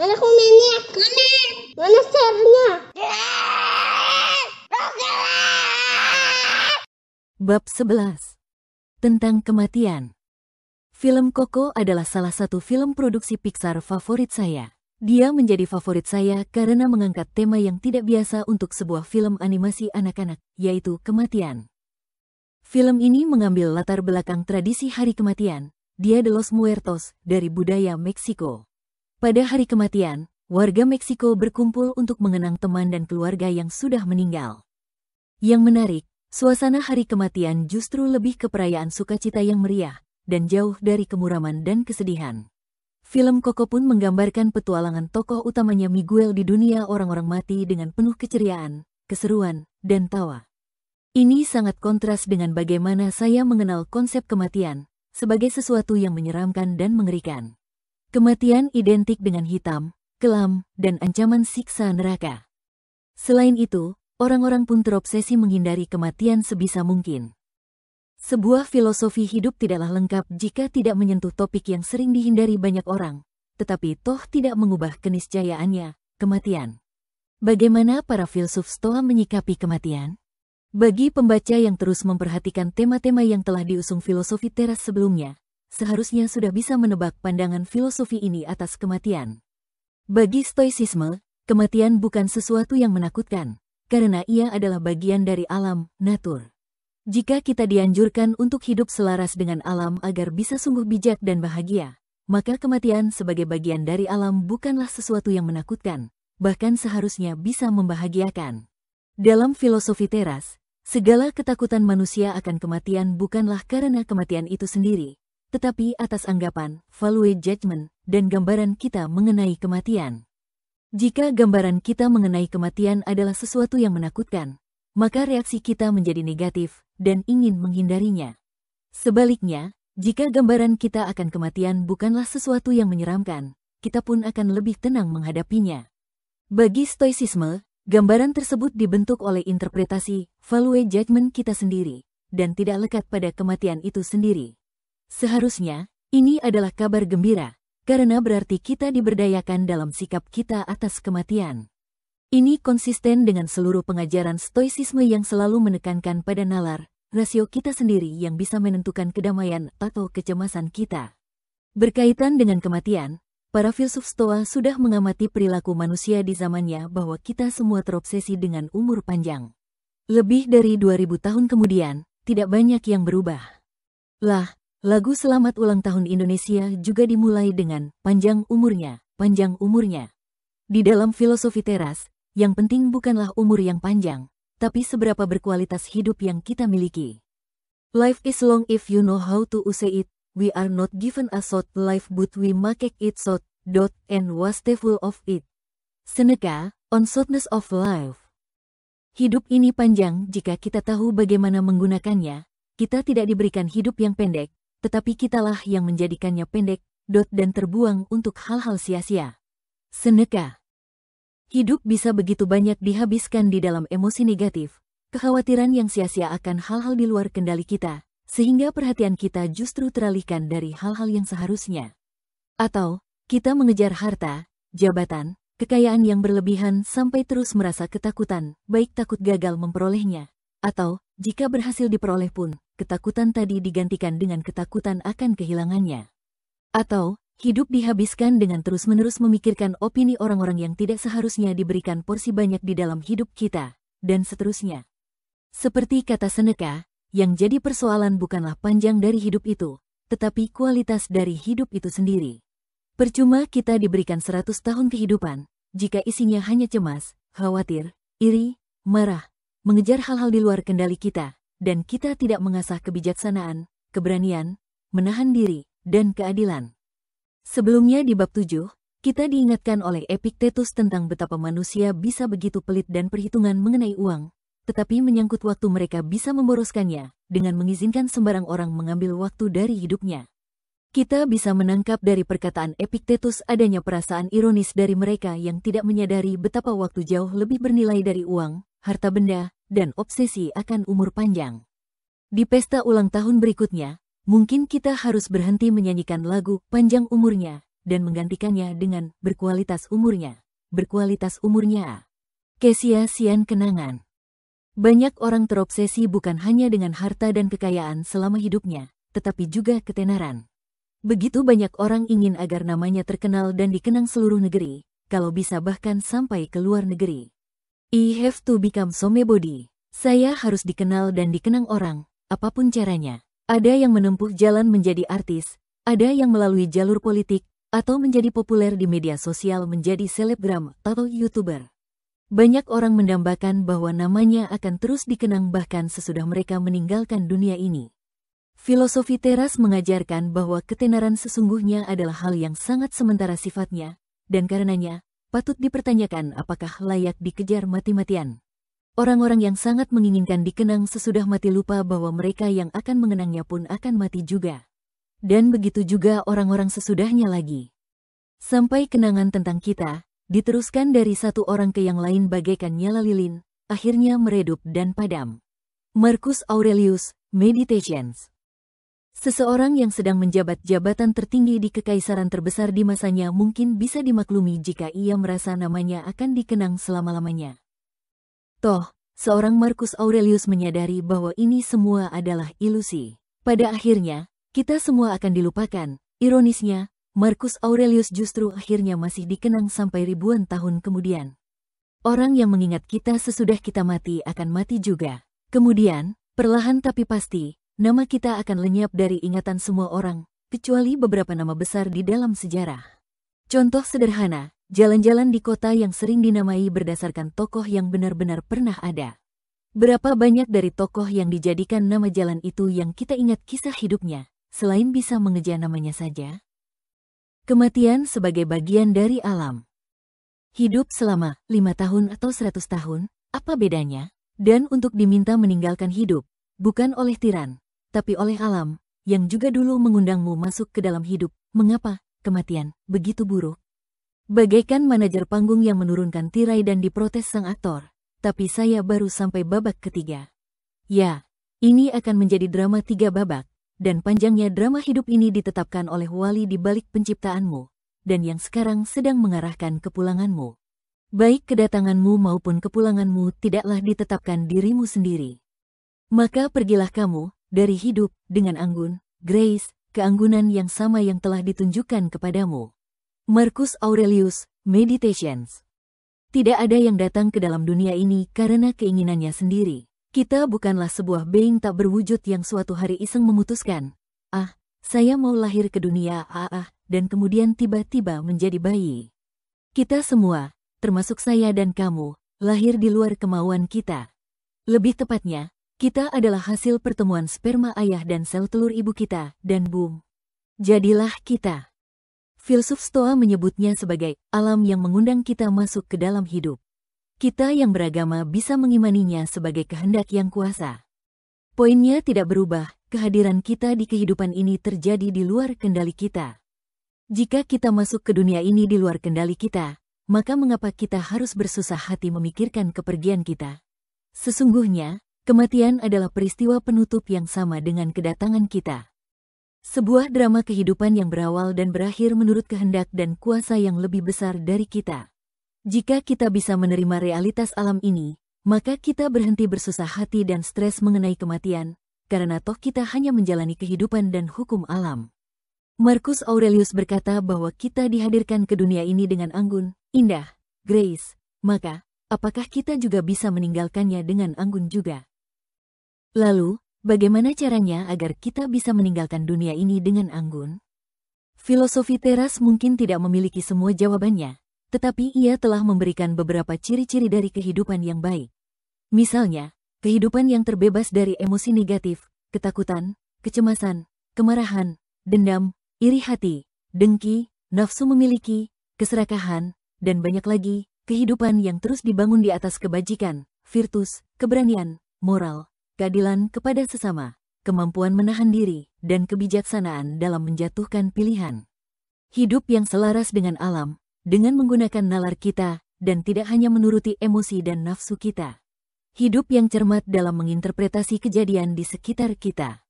Mana komennya? Mana? Mana share-nya? Bab 11 Tentang Kematian Film Coco adalah salah satu film produksi Pixar favorit saya. Dia menjadi favorit saya karena mengangkat tema yang tidak biasa untuk sebuah film animasi anak-anak, yaitu kematian. Film ini mengambil latar belakang tradisi hari kematian, Dia de los Muertos, dari budaya Meksiko. Pada hari kematian, warga Meksiko berkumpul untuk mengenang teman dan keluarga yang sudah meninggal. Yang menarik, Suasana hari kematian justru lebih ke perayaan sukacita yang meriah, dan jauh dari kemuraman dan kesedihan. Film Coco pun menggambarkan petualangan tokoh utamanya Miguel di dunia orang-orang mati dengan penuh keceriaan, keseruan, dan tawa. Ini sangat kontras dengan bagaimana saya mengenal konsep kematian, sebagai sesuatu yang menyeramkan dan mengerikan. Kematian identik dengan hitam, kelam, dan ancaman siksa neraka. Selain itu, orang-orang pun terobsesi menghindari kematian sebisa mungkin. Sebuah filosofi hidup tidaklah lengkap jika tidak menyentuh topik yang sering dihindari banyak orang, tetapi toh tidak mengubah keniscayaannya, kematian. Bagaimana para filsuf Stoa menyikapi kematian? Bagi pembaca yang terus memperhatikan tema-tema yang telah diusung filosofi teras sebelumnya, seharusnya sudah bisa menebak pandangan filosofi ini atas kematian. Bagi Stoicisme, kematian bukan sesuatu yang menakutkan, karena ia adalah bagian dari alam, natur. Jika kita dianjurkan untuk hidup selaras dengan alam agar bisa sungguh bijak dan bahagia, maka kematian sebagai bagian dari alam bukanlah sesuatu yang menakutkan, bahkan seharusnya bisa membahagiakan. Dalam filosofi teras, segala ketakutan manusia akan kematian bukanlah karena kematian itu sendiri, tetapi atas anggapan, value judgment, dan gambaran kita mengenai kematian. Jika gambaran kita mengenai kematian adalah sesuatu yang menakutkan, maka reaksi kita menjadi negatif dan ingin menghindarinya. Sebaliknya, jika gambaran kita akan kematian bukanlah sesuatu yang menyeramkan, kita pun akan lebih tenang menghadapinya. Bagi stoicisme, gambaran tersebut dibentuk oleh interpretasi, value judgment kita sendiri, dan tidak lekat pada kematian itu sendiri. Seharusnya, ini adalah kabar gembira, karena berarti kita diberdayakan dalam sikap kita atas kematian. Ini konsisten dengan seluruh pengajaran stoicisme yang selalu menekankan pada nalar, rasio kita sendiri yang bisa menentukan kedamaian atau kecemasan kita. Berkaitan dengan kematian, para filsuf stoa sudah mengamati perilaku manusia di zamannya bahwa kita semua terobsesi dengan umur panjang. Lebih dari 2000 tahun kemudian, tidak banyak yang berubah. Lah, Lagu Selamat Ulang Tahun Indonesia juga dimulai dengan panjang umurnya, panjang umurnya. Di dalam filosofi teras, yang penting bukanlah umur yang panjang, tapi seberapa berkualitas hidup yang kita miliki. Life is long if you know how to use it. We are not given a short life but we make it short, dot, and wasteful of it. Seneca, on shortness of life. Hidup ini panjang jika kita tahu bagaimana menggunakannya, kita tidak diberikan hidup yang pendek, tetapi kitalah yang menjadikannya pendek, dot dan terbuang untuk hal-hal sia-sia. Seneca Hidup bisa begitu banyak dihabiskan di dalam emosi negatif, kekhawatiran yang sia-sia akan hal-hal di luar kendali kita, sehingga perhatian kita justru teralihkan dari hal-hal yang seharusnya. Atau, kita mengejar harta, jabatan, kekayaan yang berlebihan sampai terus merasa ketakutan, baik takut gagal memperolehnya, atau, jika berhasil diperoleh pun, ketakutan tadi digantikan dengan ketakutan akan kehilangannya. Atau, hidup dihabiskan dengan terus-menerus memikirkan opini orang-orang yang tidak seharusnya diberikan porsi banyak di dalam hidup kita, dan seterusnya. Seperti kata Seneca, yang jadi persoalan bukanlah panjang dari hidup itu, tetapi kualitas dari hidup itu sendiri. Percuma kita diberikan 100 tahun kehidupan, jika isinya hanya cemas, khawatir, iri, marah, mengejar hal-hal di luar kendali kita, dan kita tidak mengasah kebijaksanaan, keberanian, menahan diri, dan keadilan. Sebelumnya di bab 7, kita diingatkan oleh Epictetus tentang betapa manusia bisa begitu pelit dan perhitungan mengenai uang, tetapi menyangkut waktu mereka bisa memboroskannya dengan mengizinkan sembarang orang mengambil waktu dari hidupnya. Kita bisa menangkap dari perkataan Epictetus adanya perasaan ironis dari mereka yang tidak menyadari betapa waktu jauh lebih bernilai dari uang, harta benda, dan obsesi akan umur panjang. Di pesta ulang tahun berikutnya, mungkin kita harus berhenti menyanyikan lagu panjang umurnya dan menggantikannya dengan berkualitas umurnya. Berkualitas umurnya. Kesia-sian kenangan. Banyak orang terobsesi bukan hanya dengan harta dan kekayaan selama hidupnya, tetapi juga ketenaran. Begitu banyak orang ingin agar namanya terkenal dan dikenang seluruh negeri, kalau bisa bahkan sampai ke luar negeri. I have to become somebody. Saya harus dikenal dan dikenang orang, apa pun caranya. Ada yang menempuh jalan menjadi artis, ada yang melalui jalur politik, atau menjadi populer di media sosial menjadi selebgram atau youtuber. Banyak orang mendambakan bahwa namanya akan terus dikenang bahkan sesudah mereka meninggalkan dunia ini. Filosofi teras mengajarkan bahwa ketenaran sesungguhnya adalah hal yang sangat sementara sifatnya, dan karenanya, patut dipertanyakan apakah layak dikejar mati-matian. Orang-orang yang sangat menginginkan dikenang sesudah mati lupa bahwa mereka yang akan mengenangnya pun akan mati juga. Dan begitu juga orang-orang sesudahnya lagi. Sampai kenangan tentang kita, diteruskan dari satu orang ke yang lain bagaikan nyala lilin, akhirnya meredup dan padam. Marcus Aurelius, Meditations Seseorang yang sedang menjabat jabatan tertinggi di kekaisaran terbesar di masanya mungkin bisa dimaklumi jika ia merasa namanya akan dikenang selama-lamanya. Toh, seorang Marcus Aurelius menyadari bahwa ini semua adalah ilusi. Pada akhirnya, kita semua akan dilupakan. Ironisnya, Marcus Aurelius justru akhirnya masih dikenang sampai ribuan tahun kemudian. Orang yang mengingat kita sesudah kita mati akan mati juga. Kemudian, perlahan tapi pasti, nama kita akan lenyap dari ingatan semua orang, kecuali beberapa nama besar di dalam sejarah. Contoh sederhana, jalan-jalan di kota yang sering dinamai berdasarkan tokoh yang benar-benar pernah ada. Berapa banyak dari tokoh yang dijadikan nama jalan itu yang kita ingat kisah hidupnya, selain bisa mengejar namanya saja? Kematian sebagai bagian dari alam. Hidup selama lima tahun atau seratus tahun, apa bedanya? Dan untuk diminta meninggalkan hidup, bukan oleh tiran, tapi oleh alam, yang juga dulu mengundangmu masuk ke dalam hidup. Mengapa kematian begitu buruk? Bagaikan manajer panggung yang menurunkan tirai dan diprotes sang aktor, tapi saya baru sampai babak ketiga. Ya, ini akan menjadi drama tiga babak, dan panjangnya drama hidup ini ditetapkan oleh wali di balik penciptaanmu, dan yang sekarang sedang mengarahkan kepulanganmu. Baik kedatanganmu maupun kepulanganmu tidaklah ditetapkan dirimu sendiri. Maka pergilah kamu, dari hidup, dengan anggun, grace, keanggunan yang sama yang telah ditunjukkan kepadamu. Marcus Aurelius, Meditations Tidak ada yang datang ke dalam dunia ini karena keinginannya sendiri. Kita bukanlah sebuah being tak berwujud yang suatu hari iseng memutuskan, ah, saya mau lahir ke dunia ah, ah dan kemudian tiba-tiba menjadi bayi. Kita semua, termasuk saya dan kamu, lahir di luar kemauan kita. Lebih tepatnya, kita adalah hasil pertemuan sperma ayah dan sel telur ibu kita, dan boom. Jadilah kita. Filsuf Stoa menyebutnya sebagai alam yang mengundang kita masuk ke dalam hidup. Kita yang beragama bisa mengimaninya sebagai kehendak yang kuasa. Poinnya tidak berubah, kehadiran kita di kehidupan ini terjadi di luar kendali kita. Jika kita masuk ke dunia ini di luar kendali kita, maka mengapa kita harus bersusah hati memikirkan kepergian kita? Sesungguhnya, kematian adalah peristiwa penutup yang sama dengan kedatangan kita. Sebuah drama kehidupan yang berawal dan berakhir menurut kehendak dan kuasa yang lebih besar dari kita. Jika kita bisa menerima realitas alam ini, maka kita berhenti bersusah hati dan stres mengenai kematian, karena toh kita hanya menjalani kehidupan dan hukum alam. Marcus Aurelius berkata bahwa kita dihadirkan ke dunia ini dengan anggun, indah, grace, maka, apakah kita juga bisa meninggalkannya dengan anggun juga? Lalu, bagaimana caranya agar kita bisa meninggalkan dunia ini dengan anggun? Filosofi teras mungkin tidak memiliki semua jawabannya, tetapi ia telah memberikan beberapa ciri-ciri dari kehidupan yang baik. Misalnya, kehidupan yang terbebas dari emosi negatif, ketakutan, kecemasan, kemarahan, dendam, iri hati, dengki, nafsu memiliki, keserakahan, dan banyak lagi, kehidupan yang terus dibangun di atas kebajikan, virtus, keberanian, moral, keadilan kepada sesama, kemampuan menahan diri, dan kebijaksanaan dalam menjatuhkan pilihan. Hidup yang selaras dengan alam, dengan menggunakan nalar kita dan tidak hanya menuruti emosi dan nafsu kita. Hidup yang cermat dalam menginterpretasi kejadian di sekitar kita.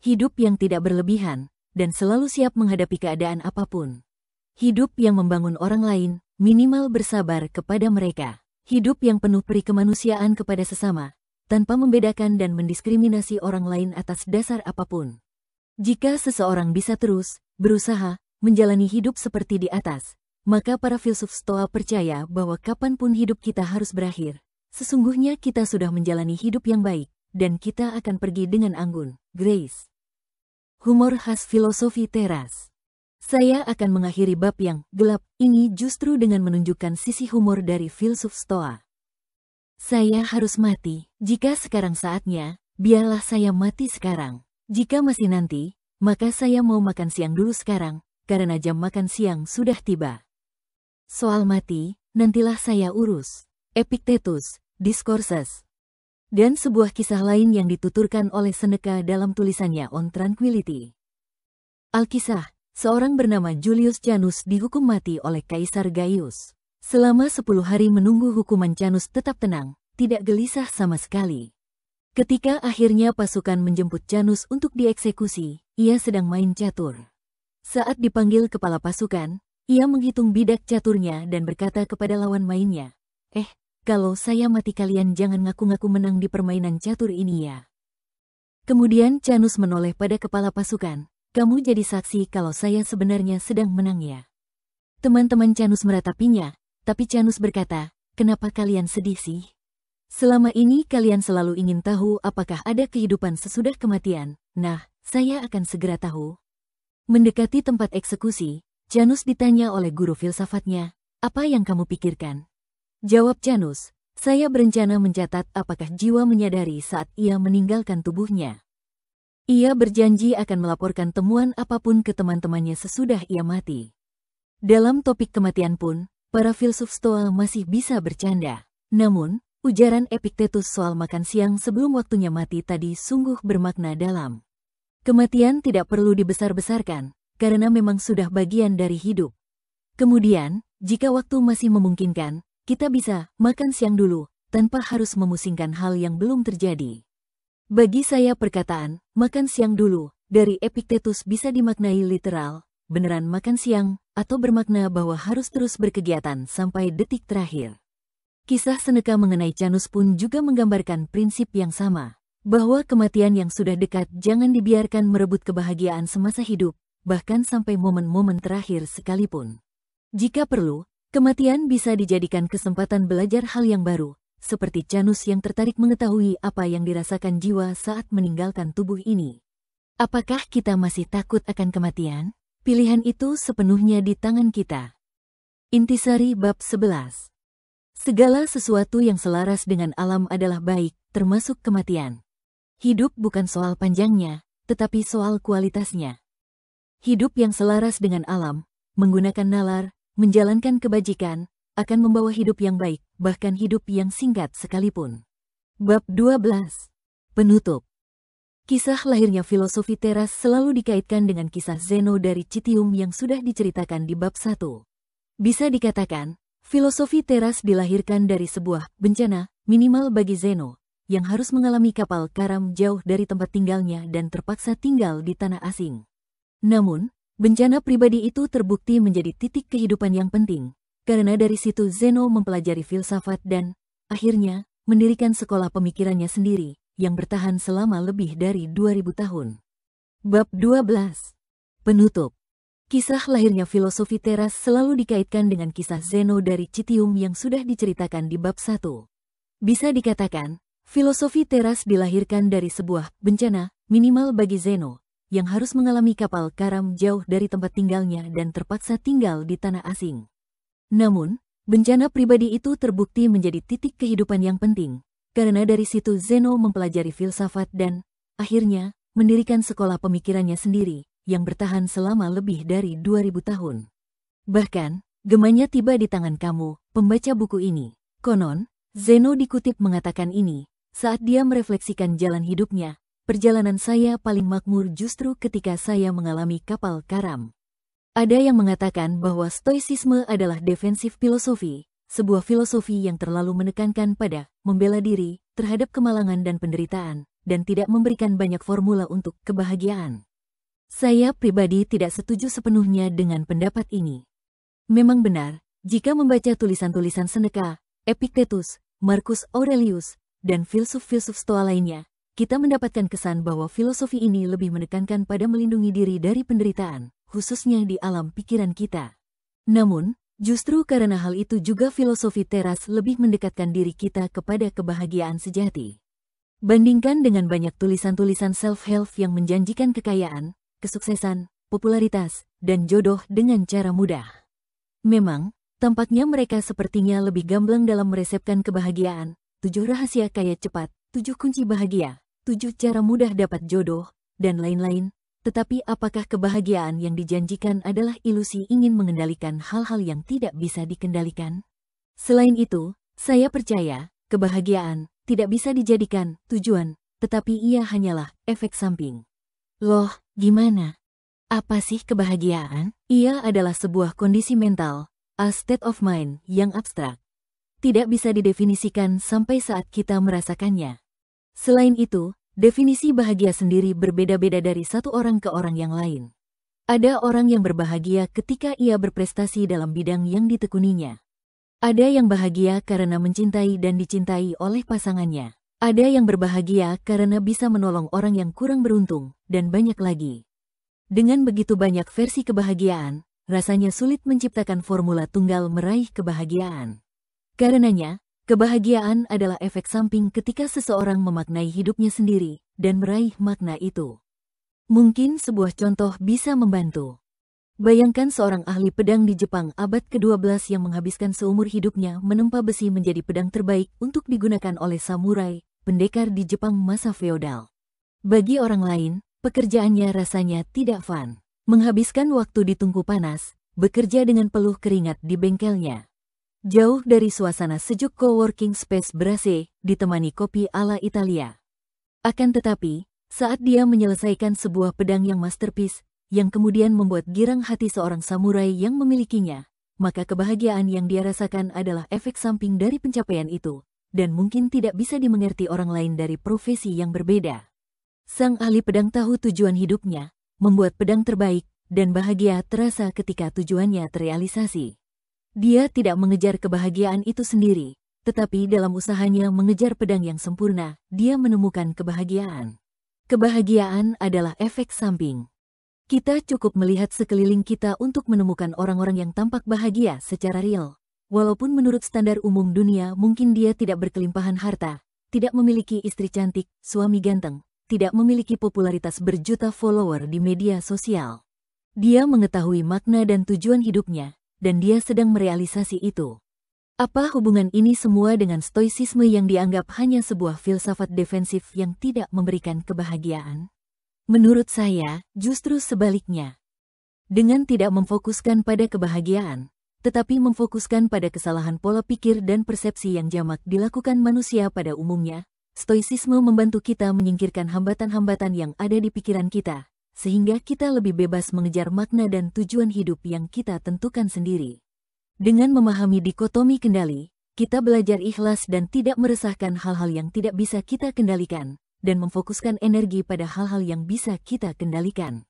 Hidup yang tidak berlebihan dan selalu siap menghadapi keadaan apa pun. Hidup yang membangun orang lain, minimal bersabar kepada mereka. Hidup yang penuh peri kemanusiaan kepada sesama, tanpa membedakan dan mendiskriminasi orang lain atas dasar apa pun. Jika seseorang bisa terus berusaha menjalani hidup seperti di atas, maka para filsuf Stoa percaya bahwa kapan pun hidup kita harus berakhir, sesungguhnya kita sudah menjalani hidup yang baik, dan kita akan pergi dengan anggun. Grace. Humor khas filosofi teras. Saya akan mengakhiri bab yang gelap ini justru dengan menunjukkan sisi humor dari filsuf Stoa. Saya harus mati. Jika sekarang saatnya, biarlah saya mati sekarang. Jika masih nanti, maka saya mau makan siang dulu sekarang, karena jam makan siang sudah tiba. Soal mati, nantilah saya urus. Epictetus, Discourses. Dan sebuah kisah lain yang dituturkan oleh Seneca dalam tulisannya On Tranquility. Alkisah, seorang bernama Julius Janus dihukum mati oleh Kaisar Gaius. Selama sepuluh hari menunggu hukuman Canus tetap tenang, tidak gelisah sama sekali. Ketika akhirnya pasukan menjemput Canus untuk dieksekusi, ia sedang main catur. Saat dipanggil kepala pasukan, ia menghitung bidak caturnya dan berkata kepada lawan mainnya, Eh, kalau saya mati kalian jangan ngaku-ngaku menang di permainan catur ini ya. Kemudian Canus menoleh pada kepala pasukan, kamu jadi saksi kalau saya sebenarnya sedang menang ya. Teman-teman Canus meratapinya, tapi Canus berkata, kenapa kalian sedih sih? Selama ini kalian selalu ingin tahu apakah ada kehidupan sesudah kematian. Nah, saya akan segera tahu. Mendekati tempat eksekusi, Janus ditanya oleh guru filsafatnya, apa yang kamu pikirkan? Jawab Janus, saya berencana mencatat apakah jiwa menyadari saat ia meninggalkan tubuhnya. Ia berjanji akan melaporkan temuan apa pun ke teman-temannya sesudah ia mati. Dalam topik kematian pun, para filsuf Stoa masih bisa bercanda. Namun, ujaran Epictetus soal makan siang sebelum waktunya mati tadi sungguh bermakna dalam. Kematian tidak perlu dibesar-besarkan, karena memang sudah bagian dari hidup. Kemudian, jika waktu masih memungkinkan, kita bisa makan siang dulu, tanpa harus memusingkan hal yang belum terjadi. Bagi saya perkataan, makan siang dulu, dari Epictetus bisa dimaknai literal, beneran makan siang, atau bermakna bahwa harus terus berkegiatan sampai detik terakhir. Kisah Seneca mengenai Canus pun juga menggambarkan prinsip yang sama, bahwa kematian yang sudah dekat jangan dibiarkan merebut kebahagiaan semasa hidup, bahkan sampai momen-momen terakhir sekalipun. Jika perlu, kematian bisa dijadikan kesempatan belajar hal yang baru, seperti Canus yang tertarik mengetahui apa yang dirasakan jiwa saat meninggalkan tubuh ini. Apakah kita masih takut akan kematian? Pilihan itu sepenuhnya di tangan kita. Intisari Bab 11 Segala sesuatu yang selaras dengan alam adalah baik, termasuk kematian. Hidup bukan soal panjangnya, tetapi soal kualitasnya. Hidup yang selaras dengan alam, menggunakan nalar, menjalankan kebajikan, akan membawa hidup yang baik, bahkan hidup yang singkat sekalipun. Bab 12 Penutup Kisah lahirnya filosofi teras selalu dikaitkan dengan kisah Zeno dari Citium yang sudah diceritakan di bab 1. Bisa dikatakan, filosofi teras dilahirkan dari sebuah bencana, minimal bagi Zeno, yang harus mengalami kapal karam jauh dari tempat tinggalnya dan terpaksa tinggal di tanah asing. Namun, bencana pribadi itu terbukti menjadi titik kehidupan yang penting, karena dari situ Zeno mempelajari filsafat dan, akhirnya, mendirikan sekolah pemikirannya sendiri, yang bertahan selama lebih dari 2000 tahun. Bab 12. Penutup. Kisah lahirnya filosofi teras selalu dikaitkan dengan kisah Zeno dari Citium yang sudah diceritakan di bab 1. Bisa dikatakan, filosofi teras dilahirkan dari sebuah bencana, minimal bagi Zeno, yang harus mengalami kapal karam jauh dari tempat tinggalnya dan terpaksa tinggal di tanah asing. Namun, bencana pribadi itu terbukti menjadi titik kehidupan yang penting, karena dari situ Zeno mempelajari filsafat dan, akhirnya, mendirikan sekolah pemikirannya sendiri, yang bertahan selama lebih dari 2000 tahun. Bahkan, gemanya tiba di tangan kamu, pembaca buku ini. Konon, Zeno dikutip mengatakan ini, saat dia merefleksikan jalan hidupnya, perjalanan saya paling makmur justru ketika saya mengalami kapal karam. Ada yang mengatakan bahwa stoicisme adalah defensif filosofi, sebuah filosofi yang terlalu menekankan pada membela diri terhadap kemalangan dan penderitaan, dan tidak memberikan banyak formula untuk kebahagiaan. Saya pribadi tidak setuju sepenuhnya dengan pendapat ini. Memang benar, jika membaca tulisan-tulisan Seneca, Epictetus, Marcus Aurelius, dan filsuf-filsuf Stoa lainnya, kita mendapatkan kesan bahwa filosofi ini lebih menekankan pada melindungi diri dari penderitaan, khususnya di alam pikiran kita. Namun, justru karena hal itu juga filosofi teras lebih mendekatkan diri kita kepada kebahagiaan sejati. Bandingkan dengan banyak tulisan-tulisan self-help yang menjanjikan kekayaan, kesuksesan, popularitas, dan jodoh dengan cara mudah. Memang, tampaknya mereka sepertinya lebih gamblang dalam meresepkan kebahagiaan, tujuh rahasia kaya cepat, tujuh kunci bahagia, tujuh cara mudah dapat jodoh, dan lain-lain. Tetapi apakah kebahagiaan yang dijanjikan adalah ilusi ingin mengendalikan hal-hal yang tidak bisa dikendalikan? Selain itu, saya percaya, kebahagiaan tidak bisa dijadikan tujuan, tetapi ia hanyalah efek samping. Loh, gimana? Apa sih kebahagiaan? Ia adalah sebuah kondisi mental, a state of mind yang abstrak. Tidak bisa didefinisikan sampai saat kita merasakannya. Selain itu, definisi bahagia sendiri berbeda-beda dari satu orang ke orang yang lain. Ada orang yang berbahagia ketika ia berprestasi dalam bidang yang ditekuninya. Ada yang bahagia karena mencintai dan dicintai oleh pasangannya. Ada yang berbahagia karena bisa menolong orang yang kurang beruntung, dan banyak lagi. Dengan begitu banyak versi kebahagiaan, rasanya sulit menciptakan formula tunggal meraih kebahagiaan. Karenanya, kebahagiaan adalah efek samping ketika seseorang memaknai hidupnya sendiri dan meraih makna itu. Mungkin sebuah contoh bisa membantu. Bayangkan seorang ahli pedang di Jepang abad ke-12 yang menghabiskan seumur hidupnya menempa besi menjadi pedang terbaik untuk digunakan oleh samurai, pendekar di Jepang masa feodal. Bagi orang lain, pekerjaannya rasanya tidak fun. Menghabiskan waktu di tungku panas, bekerja dengan peluh keringat di bengkelnya. Jauh dari suasana sejuk coworking space berase, ditemani kopi ala Italia. Akan tetapi, saat dia menyelesaikan sebuah pedang yang masterpiece, yang kemudian membuat girang hati seorang samurai yang memilikinya, maka kebahagiaan yang dia rasakan adalah efek samping dari pencapaian itu, dan mungkin tidak bisa dimengerti orang lain dari profesi yang berbeda. Sang ahli pedang tahu tujuan hidupnya, membuat pedang terbaik, dan bahagia terasa ketika tujuannya terrealisasi. Dia tidak mengejar kebahagiaan itu sendiri, tetapi dalam usahanya mengejar pedang yang sempurna, dia menemukan kebahagiaan. Kebahagiaan adalah efek samping. Kita cukup melihat sekeliling kita untuk menemukan orang-orang yang tampak bahagia secara real. Walaupun menurut standar umum dunia mungkin dia tidak berkelimpahan harta, tidak memiliki istri cantik, suami ganteng, tidak memiliki popularitas berjuta follower di media sosial. Dia mengetahui makna dan tujuan hidupnya, dan dia sedang merealisasi itu. Apa hubungan ini semua dengan stoicisme yang dianggap hanya sebuah filsafat defensif yang tidak memberikan kebahagiaan? Menurut saya, justru sebaliknya. Dengan tidak memfokuskan pada kebahagiaan, tetapi memfokuskan pada kesalahan pola pikir dan persepsi yang jamak dilakukan manusia pada umumnya, stoicisme membantu kita menyingkirkan hambatan-hambatan yang ada di pikiran kita, sehingga kita lebih bebas mengejar makna dan tujuan hidup yang kita tentukan sendiri. Dengan memahami dikotomi kendali, kita belajar ikhlas dan tidak meresahkan hal-hal yang tidak bisa kita kendalikan, dan memfokuskan energi pada hal-hal yang bisa kita kendalikan.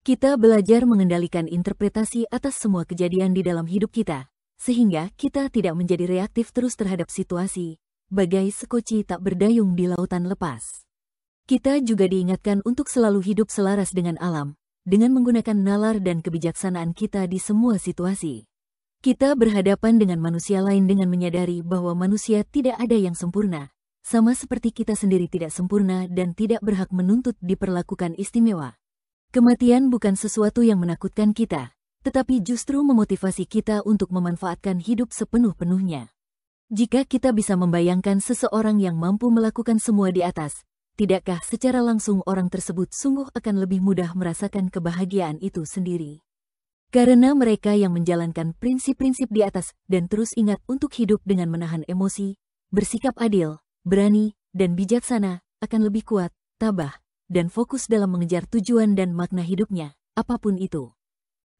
Kita belajar mengendalikan interpretasi atas semua kejadian di dalam hidup kita, sehingga kita tidak menjadi reaktif terus terhadap situasi, bagai sekoci tak berdayung di lautan lepas. Kita juga diingatkan untuk selalu hidup selaras dengan alam, dengan menggunakan nalar dan kebijaksanaan kita di semua situasi. Kita berhadapan dengan manusia lain dengan menyadari bahwa manusia tidak ada yang sempurna, sama seperti kita sendiri tidak sempurna dan tidak berhak menuntut diperlakukan istimewa. Kematian bukan sesuatu yang menakutkan kita, tetapi justru memotivasi kita untuk memanfaatkan hidup sepenuh-penuhnya. Jika kita bisa membayangkan seseorang yang mampu melakukan semua di atas, tidakkah secara langsung orang tersebut sungguh akan lebih mudah merasakan kebahagiaan itu sendiri? Karena mereka yang menjalankan prinsip-prinsip di atas dan terus ingat untuk hidup dengan menahan emosi, bersikap adil, berani, dan bijaksana, akan lebih kuat, tabah, dan fokus dalam mengejar tujuan dan makna hidupnya, apa pun itu.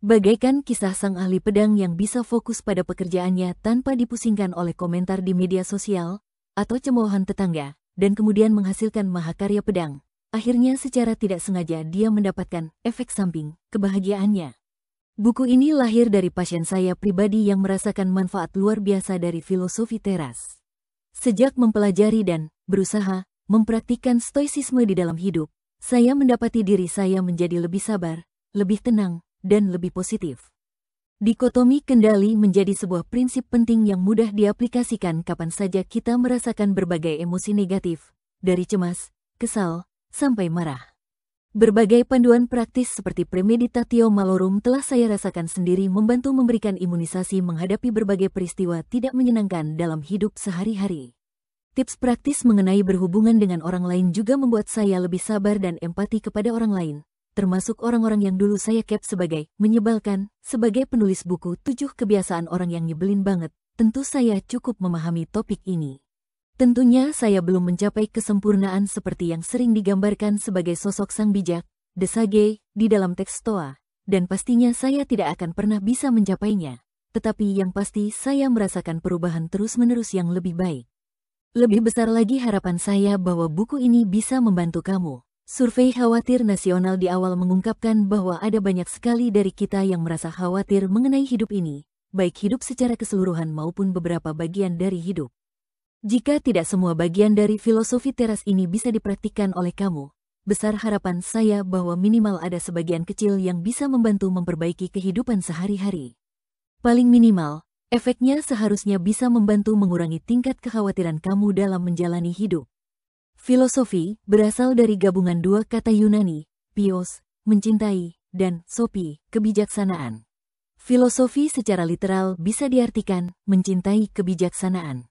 Bagaikan kisah sang ahli pedang yang bisa fokus pada pekerjaannya tanpa dipusingkan oleh komentar di media sosial, atau cemoohan tetangga, dan kemudian menghasilkan mahakarya pedang, akhirnya secara tidak sengaja dia mendapatkan efek samping kebahagiaannya. Buku ini lahir dari pasien saya pribadi yang merasakan manfaat luar biasa dari filosofi teras. Sejak mempelajari dan berusaha mempraktikkan stoicisme di dalam hidup, saya mendapati diri saya menjadi lebih sabar, lebih tenang, dan lebih positif. Dikotomi kendali menjadi sebuah prinsip penting yang mudah diaplikasikan kapan saja kita merasakan berbagai emosi negatif, dari cemas, kesal, sampai marah. Berbagai panduan praktis seperti premeditatio malorum telah saya rasakan sendiri membantu memberikan imunisasi menghadapi berbagai peristiwa tidak menyenangkan dalam hidup sehari-hari. Tips praktis mengenai berhubungan dengan orang lain juga membuat saya lebih sabar dan empati kepada orang lain, termasuk orang-orang yang dulu saya cap sebagai menyebalkan, sebagai penulis buku tujuh kebiasaan orang yang nyebelin banget, tentu saya cukup memahami topik ini. Tentunya saya belum mencapai kesempurnaan seperti yang sering digambarkan sebagai sosok sang bijak, desage, di dalam teks Stoa, dan pastinya saya tidak akan pernah bisa mencapainya. Tetapi yang pasti saya merasakan perubahan terus-menerus yang lebih baik. Lebih besar lagi harapan saya bahwa buku ini bisa membantu kamu. Survei khawatir nasional di awal mengungkapkan bahwa ada banyak sekali dari kita yang merasa khawatir mengenai hidup ini, baik hidup secara keseluruhan maupun beberapa bagian dari hidup. Jika tidak semua bagian dari filosofi teras ini bisa dipraktikkan oleh kamu, besar harapan saya bahwa minimal ada sebagian kecil yang bisa membantu memperbaiki kehidupan sehari-hari. Paling minimal, efeknya seharusnya bisa membantu mengurangi tingkat kekhawatiran kamu dalam menjalani hidup. Filosofi berasal dari gabungan dua kata Yunani, pios, mencintai, dan sopi, kebijaksanaan. Filosofi secara literal bisa diartikan mencintai kebijaksanaan.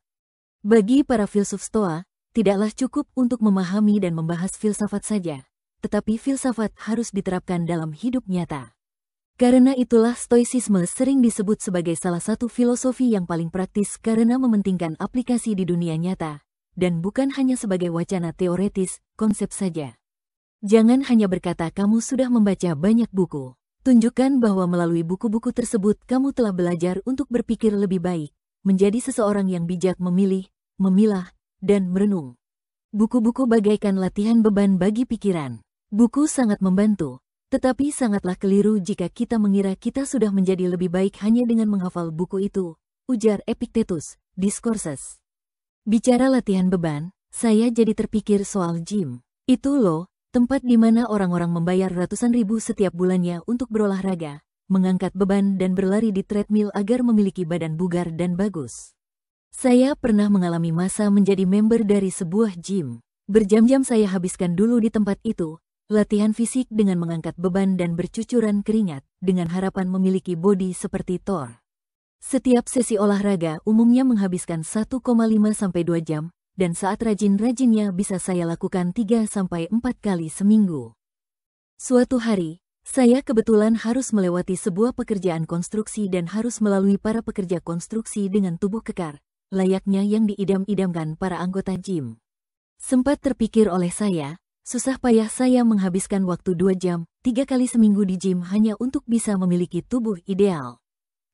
Bagi para filsuf Stoa, tidaklah cukup untuk memahami dan membahas filsafat saja, tetapi filsafat harus diterapkan dalam hidup nyata. Karena itulah stoicisme sering disebut sebagai salah satu filosofi yang paling praktis karena mementingkan aplikasi di dunia nyata, dan bukan hanya sebagai wacana teoretis, konsep saja. Jangan hanya berkata kamu sudah membaca banyak buku. Tunjukkan bahwa melalui buku-buku tersebut kamu telah belajar untuk berpikir lebih baik, menjadi seseorang yang bijak memilih, memilah, dan merenung. Buku-buku bagaikan latihan beban bagi pikiran. Buku sangat membantu, tetapi sangatlah keliru jika kita mengira kita sudah menjadi lebih baik hanya dengan menghafal buku itu, ujar Epictetus, Discourses. Bicara latihan beban, saya jadi terpikir soal gym. Itu loh, tempat di mana orang-orang membayar ratusan ribu setiap bulannya untuk berolahraga, mengangkat beban dan berlari di treadmill agar memiliki badan bugar dan bagus. Saya pernah mengalami masa menjadi member dari sebuah gym. Berjam-jam saya habiskan dulu di tempat itu, latihan fisik dengan mengangkat beban dan bercucuran keringat, dengan harapan memiliki bodi seperti Thor. Setiap sesi olahraga umumnya menghabiskan 1,5-2 jam, dan saat rajin-rajinnya bisa saya lakukan 3-4 kali seminggu. Suatu hari, saya kebetulan harus melewati sebuah pekerjaan konstruksi dan harus melalui para pekerja konstruksi dengan tubuh kekar, layaknya yang diidam-idamkan para anggota gym. Sempat terpikir oleh saya, susah payah saya menghabiskan waktu dua jam, tiga kali seminggu di gym hanya untuk bisa memiliki tubuh ideal.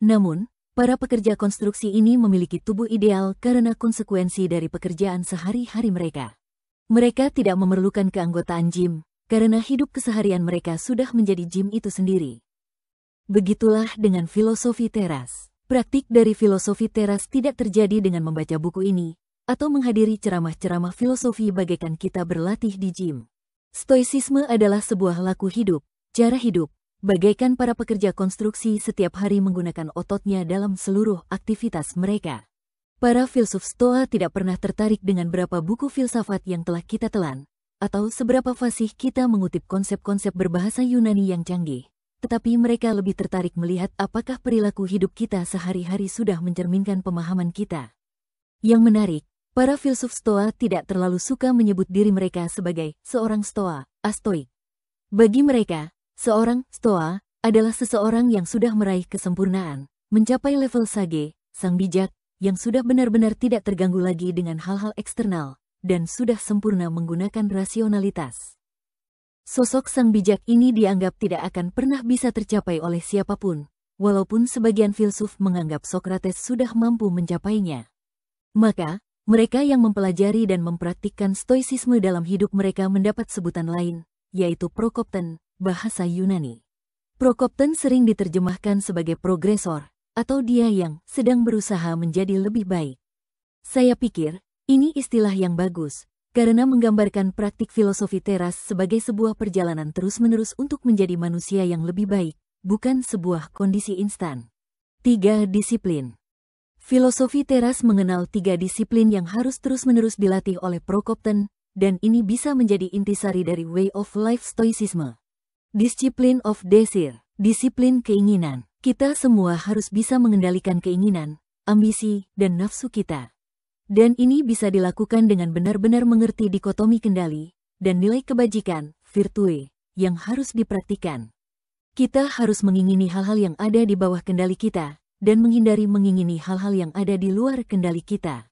Namun, para pekerja konstruksi ini memiliki tubuh ideal karena konsekuensi dari pekerjaan sehari-hari mereka. Mereka tidak memerlukan keanggotaan gym, karena hidup keseharian mereka sudah menjadi gym itu sendiri. Begitulah dengan filosofi teras. Praktik dari filosofi teras tidak terjadi dengan membaca buku ini, atau menghadiri ceramah-ceramah filosofi bagaikan kita berlatih di gym. Stoicisme adalah sebuah laku hidup, cara hidup, bagaikan para pekerja konstruksi setiap hari menggunakan ototnya dalam seluruh aktivitas mereka. Para filsuf Stoa tidak pernah tertarik dengan berapa buku filsafat yang telah kita telan, atau seberapa fasih kita mengutip konsep-konsep berbahasa Yunani yang canggih tetapi mereka lebih tertarik melihat apakah perilaku hidup kita sehari-hari sudah mencerminkan pemahaman kita. Yang menarik, para filsuf Stoa tidak terlalu suka menyebut diri mereka sebagai seorang Stoa, astoik. Bagi mereka, seorang Stoa adalah seseorang yang sudah meraih kesempurnaan, mencapai level sage, sang bijak, yang sudah benar-benar tidak terganggu lagi dengan hal-hal eksternal, dan sudah sempurna menggunakan rasionalitas. Sosok sang bijak ini dianggap tidak akan pernah bisa tercapai oleh siapa pun, walaupun sebagian filsuf menganggap Sokrates sudah mampu mencapainya. Maka, mereka yang mempelajari dan mempraktikkan stoicisme dalam hidup mereka mendapat sebutan lain, yaitu prokopten, bahasa Yunani. Prokopton sering diterjemahkan sebagai progresor, atau dia yang sedang berusaha menjadi lebih baik. Saya pikir, ini istilah yang bagus, karena menggambarkan praktik filosofi teras sebagai sebuah perjalanan terus-menerus untuk menjadi manusia yang lebih baik, bukan sebuah kondisi instan. 3. Disiplin Filosofi teras mengenal tiga disiplin yang harus terus-menerus dilatih oleh Prokopton, dan ini bisa menjadi intisari dari Way of Life Stoicism. Disiplin of Desire, disiplin keinginan. Kita semua harus bisa mengendalikan keinginan, ambisi, dan nafsu kita. Dan ini bisa dilakukan dengan benar-benar mengerti dikotomi kendali, dan nilai kebajikan, virtue, yang harus dipraktikan. Kita harus mengingini hal-hal yang ada di bawah kendali kita, dan menghindari mengingini hal-hal yang ada di luar kendali kita.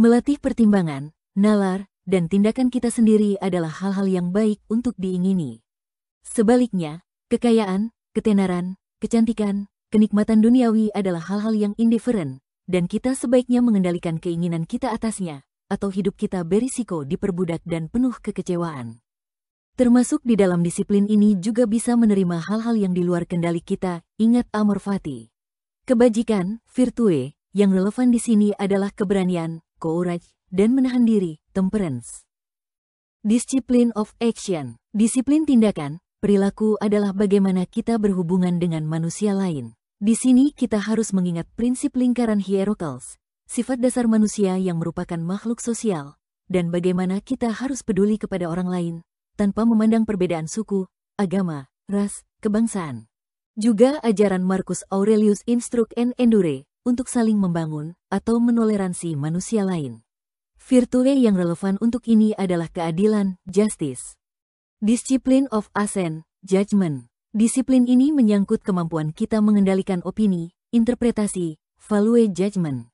Melatih pertimbangan, nalar, dan tindakan kita sendiri adalah hal-hal yang baik untuk diingini. Sebaliknya, kekayaan, ketenaran, kecantikan, kenikmatan duniawi adalah hal-hal yang indiferen, dan kita sebaiknya mengendalikan keinginan kita atasnya, atau hidup kita berisiko diperbudak dan penuh kekecewaan. Termasuk di dalam disiplin ini juga bisa menerima hal-hal yang di luar kendali kita, ingat Amor Fati. Kebajikan, virtue, yang relevan di sini adalah keberanian, courage, dan menahan diri, temperance. Discipline of action, disiplin tindakan, perilaku adalah bagaimana kita berhubungan dengan manusia lain. Di sini kita harus mengingat prinsip lingkaran hierarchals, sifat dasar manusia yang merupakan makhluk sosial, dan bagaimana kita harus peduli kepada orang lain, tanpa memandang perbedaan suku, agama, ras, kebangsaan. Juga ajaran Marcus Aurelius Instruct and Endure untuk saling membangun atau menoleransi manusia lain. Virtue yang relevan untuk ini adalah keadilan, justice. Discipline of Ascent, judgment. Disiplin ini menyangkut kemampuan kita mengendalikan opini, interpretasi, value judgment.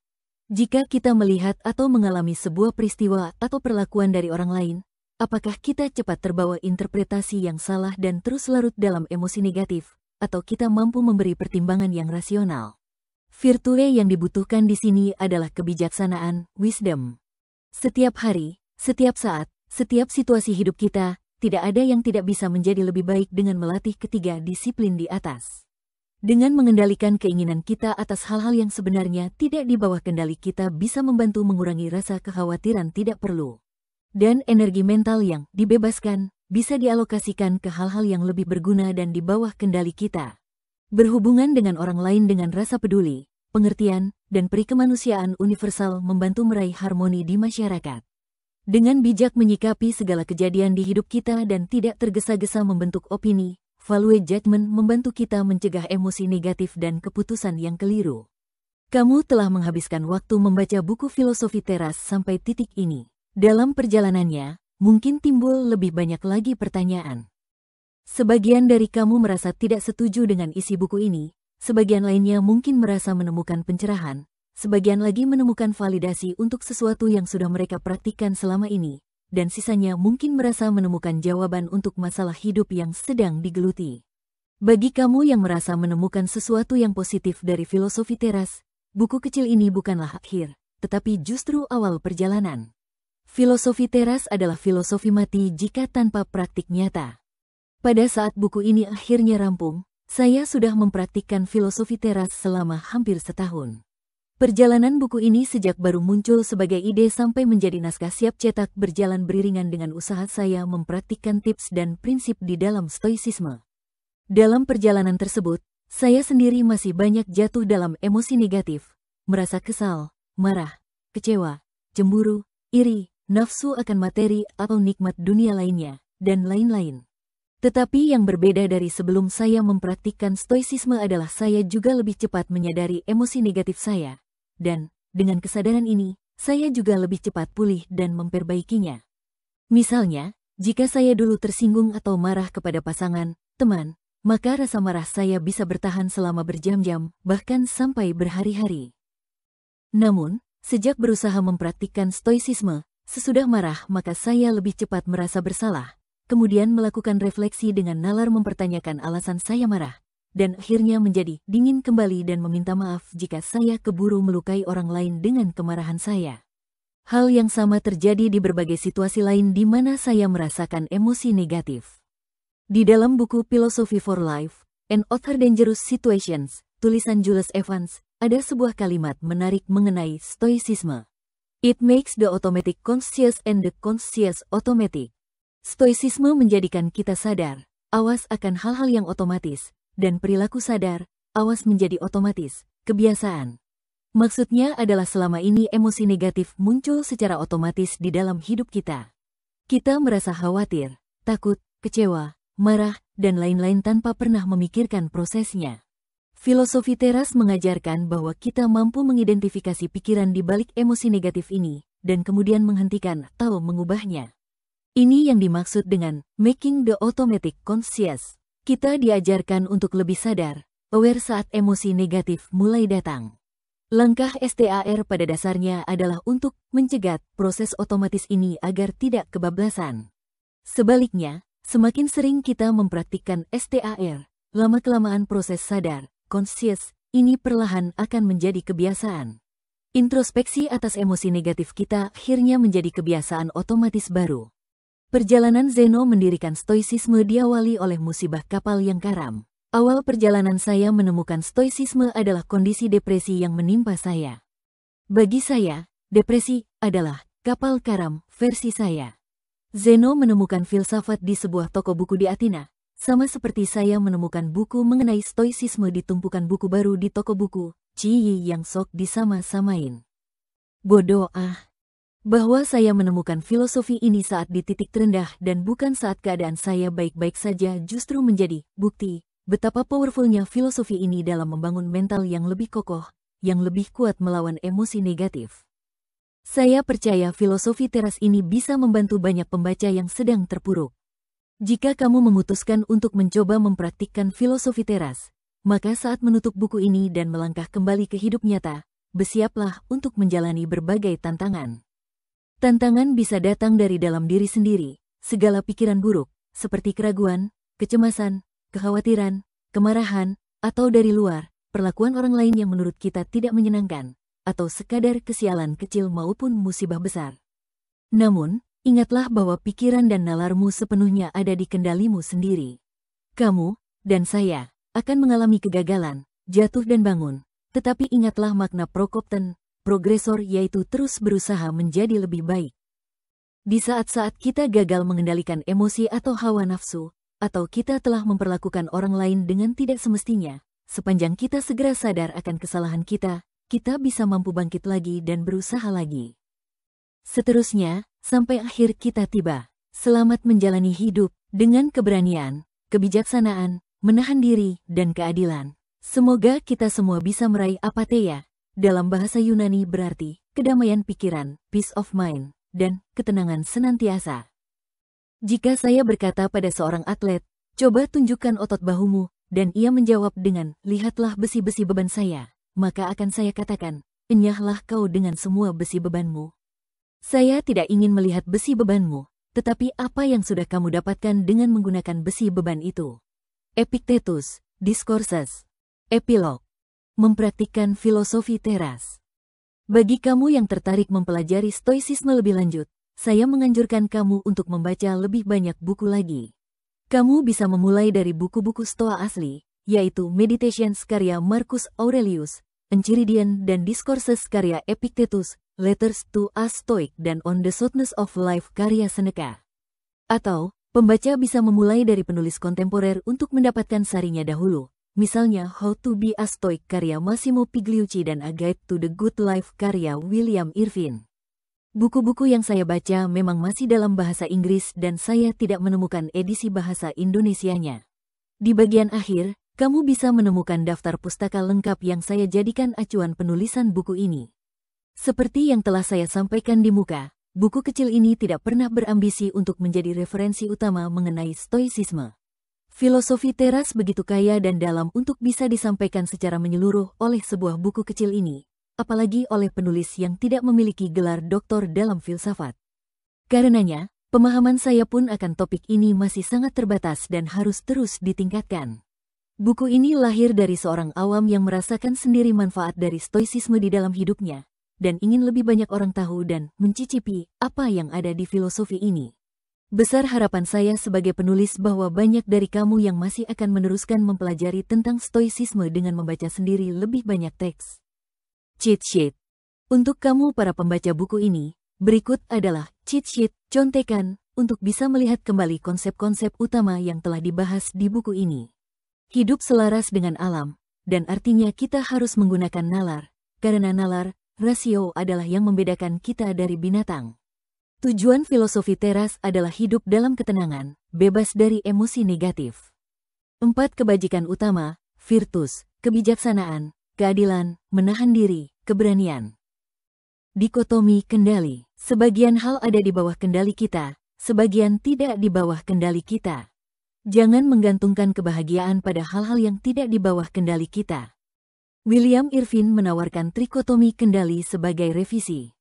Jika kita melihat atau mengalami sebuah peristiwa atau perlakuan dari orang lain, apakah kita cepat terbawa interpretasi yang salah dan terus larut dalam emosi negatif, atau kita mampu memberi pertimbangan yang rasional. Virtue yang dibutuhkan di sini adalah kebijaksanaan, wisdom. Setiap hari, setiap saat, setiap situasi hidup kita, tidak ada yang tidak bisa menjadi lebih baik dengan melatih ketiga disiplin di atas. Dengan mengendalikan keinginan kita atas hal-hal yang sebenarnya tidak di bawah kendali kita bisa membantu mengurangi rasa kekhawatiran tidak perlu. Dan energi mental yang dibebaskan bisa dialokasikan ke hal-hal yang lebih berguna dan di bawah kendali kita. Berhubungan dengan orang lain dengan rasa peduli, pengertian, dan peri kemanusiaan universal membantu meraih harmoni di masyarakat. Dengan bijak menyikapi segala kejadian di hidup kita dan tidak tergesa-gesa membentuk opini, value judgment membantu kita mencegah emosi negatif dan keputusan yang keliru. Kamu telah menghabiskan waktu membaca buku filosofi teras sampai titik ini. Dalam perjalanannya, mungkin timbul lebih banyak lagi pertanyaan. Sebagian dari kamu merasa tidak setuju dengan isi buku ini, sebagian lainnya mungkin merasa menemukan pencerahan, sebagian lagi menemukan validasi untuk sesuatu yang sudah mereka praktikkan selama ini, dan sisanya mungkin merasa menemukan jawaban untuk masalah hidup yang sedang digeluti. Bagi kamu yang merasa menemukan sesuatu yang positif dari filosofi teras, buku kecil ini bukanlah akhir, tetapi justru awal perjalanan. Filosofi teras adalah filosofi mati jika tanpa praktik nyata. Pada saat buku ini akhirnya rampung, saya sudah mempraktikkan filosofi teras selama hampir setahun. Perjalanan buku ini sejak baru muncul sebagai ide sampai menjadi naskah siap cetak berjalan beriringan dengan usaha saya mempraktikkan tips dan prinsip di dalam stoicisme. Dalam perjalanan tersebut, saya sendiri masih banyak jatuh dalam emosi negatif, merasa kesal, marah, kecewa, cemburu, iri, nafsu akan materi atau nikmat dunia lainnya, dan lain-lain. Tetapi yang berbeda dari sebelum saya mempraktikkan stoicisme adalah saya juga lebih cepat menyadari emosi negatif saya. Dan, dengan kesadaran ini, saya juga lebih cepat pulih dan memperbaikinya. Misalnya, jika saya dulu tersinggung atau marah kepada pasangan, teman, maka rasa marah saya bisa bertahan selama berjam-jam, bahkan sampai berhari-hari. Namun, sejak berusaha mempraktikkan stoicisme, Sesudah marah, maka saya lebih cepat merasa bersalah, kemudian melakukan refleksi dengan nalar mempertanyakan alasan saya marah, dan akhirnya menjadi dingin kembali dan meminta maaf jika saya keburu melukai orang lain dengan kemarahan saya. Hal yang sama terjadi di berbagai situasi lain di mana saya merasakan emosi negatif. Di dalam buku Philosophy for Life, and Other Dangerous Situations, tulisan Jules Evans, ada sebuah kalimat menarik mengenai stoicisme. It makes the automatic conscious and the conscious automatic. Stoicisme menjadikan kita sadar, awas akan hal-hal yang otomatis, dan perilaku sadar, awas menjadi otomatis, kebiasaan. Maksudnya adalah selama ini emosi negatif muncul secara otomatis di dalam hidup kita. Kita merasa khawatir, takut, kecewa, marah, dan lain-lain tanpa pernah memikirkan prosesnya. Filosofi teras mengajarkan bahwa kita mampu mengidentifikasi pikiran di balik emosi negatif ini, dan kemudian menghentikan atau mengubahnya. Ini yang dimaksud dengan making the automatic conscious. Kita diajarkan untuk lebih sadar, aware saat emosi negatif mulai datang. Langkah STAR pada dasarnya adalah untuk mencegat proses otomatis ini agar tidak kebablasan. Sebaliknya, semakin sering kita mempraktikkan STAR, lama-kelamaan proses sadar, conscious, ini perlahan akan menjadi kebiasaan. Introspeksi atas emosi negatif kita akhirnya menjadi kebiasaan otomatis baru. Perjalanan Zeno mendirikan stoicisme diawali oleh musibah kapal yang karam. Awal perjalanan saya menemukan stoicisme adalah kondisi depresi yang menimpa saya. Bagi saya, depresi adalah kapal karam versi saya. Zeno menemukan filsafat di sebuah toko buku di Athena, sama seperti saya menemukan buku mengenai stoicisme di tumpukan buku baru di toko buku, Ciyi yang sok disama-samain. Bodoh ah. Bahwa saya menemukan filosofi ini saat di titik terendah dan bukan saat keadaan saya baik-baik saja justru menjadi bukti Betapa powerfulnya filosofi ini dalam membangun mental yang lebih kokoh, yang lebih kuat melawan emosi negatif. Saya percaya filosofi teras ini bisa membantu banyak pembaca yang sedang terpuruk. Jika kamu memutuskan untuk mencoba mempraktikkan filosofi teras, maka saat menutup buku ini dan melangkah kembali ke hidup nyata, bersiaplah untuk menjalani berbagai tantangan. Tantangan bisa datang dari dalam diri sendiri, segala pikiran buruk, seperti keraguan, kecemasan, kekhawatiran, kemarahan, atau dari luar, perlakuan orang lain yang menurut kita tidak menyenangkan, atau sekadar kesialan kecil maupun musibah besar. Namun, ingatlah bahwa pikiran dan nalarmu sepenuhnya ada di kendalimu sendiri. Kamu, dan saya, akan mengalami kegagalan, jatuh dan bangun, tetapi ingatlah makna prokopten, progresor yaitu terus berusaha menjadi lebih baik. Di saat-saat kita gagal mengendalikan emosi atau hawa nafsu, atau kita telah memperlakukan orang lain dengan tidak semestinya, sepanjang kita segera sadar akan kesalahan kita, kita bisa mampu bangkit lagi dan berusaha lagi. Seterusnya, sampai akhir kita tiba, selamat menjalani hidup dengan keberanian, kebijaksanaan, menahan diri, dan keadilan. Semoga kita semua bisa meraih apatheia, dalam bahasa Yunani berarti kedamaian pikiran, peace of mind, dan ketenangan senantiasa. Jika saya berkata pada seorang atlet, coba tunjukkan otot bahumu, dan ia menjawab dengan, lihatlah besi-besi beban saya, maka akan saya katakan, enyahlah kau dengan semua besi bebanmu. Saya tidak ingin melihat besi bebanmu, tetapi apa yang sudah kamu dapatkan dengan menggunakan besi beban itu. Epictetus, Discourses, Epilog, Mempraktikkan Filosofi Teras. Bagi kamu yang tertarik mempelajari stoicisme lebih lanjut, saya menganjurkan kamu untuk membaca lebih banyak buku lagi. Kamu bisa memulai dari buku-buku Stoa asli, yaitu Meditations karya Marcus Aurelius, Enchiridion dan Discourses karya Epictetus, Letters to a Stoic dan On the Soundness of Life karya Seneca. Atau, pembaca bisa memulai dari penulis kontemporer untuk mendapatkan sarinya dahulu, misalnya How to be a Stoic karya Massimo Pigliucci dan A Guide to the Good Life karya William Irvine. Buku-buku yang saya baca memang masih dalam bahasa Inggris dan saya tidak menemukan edisi bahasa Indonesianya. Di bagian akhir, kamu bisa menemukan daftar pustaka lengkap yang saya jadikan acuan penulisan buku ini. Seperti yang telah saya sampaikan di muka, buku kecil ini tidak pernah berambisi untuk menjadi referensi utama mengenai stoicisme. Filosofi teras begitu kaya dan dalam untuk bisa disampaikan secara menyeluruh oleh sebuah buku kecil ini apalagi oleh penulis yang tidak memiliki gelar doktor dalam filsafat. Karenanya, pemahaman saya pun akan topik ini masih sangat terbatas dan harus terus ditingkatkan. Buku ini lahir dari seorang awam yang merasakan sendiri manfaat dari stoicisme di dalam hidupnya, dan ingin lebih banyak orang tahu dan mencicipi apa yang ada di filosofi ini. Besar harapan saya sebagai penulis bahwa banyak dari kamu yang masih akan meneruskan mempelajari tentang stoicisme dengan membaca sendiri lebih banyak teks. Cheat sheet. Untuk kamu para pembaca buku ini, berikut adalah cheat sheet contekan untuk bisa melihat kembali konsep-konsep utama yang telah dibahas di buku ini. Hidup selaras dengan alam, dan artinya kita harus menggunakan nalar, karena nalar, rasio adalah yang membedakan kita dari binatang. Tujuan filosofi teras adalah hidup dalam ketenangan, bebas dari emosi negatif. Empat kebajikan utama, virtus, kebijaksanaan, keadilan, menahan diri, keberanian. Dikotomi kendali. Sebagian hal ada di bawah kendali kita, sebagian tidak di bawah kendali kita. Jangan menggantungkan kebahagiaan pada hal-hal yang tidak di bawah kendali kita. William Irvin menawarkan trikotomi kendali sebagai revisi.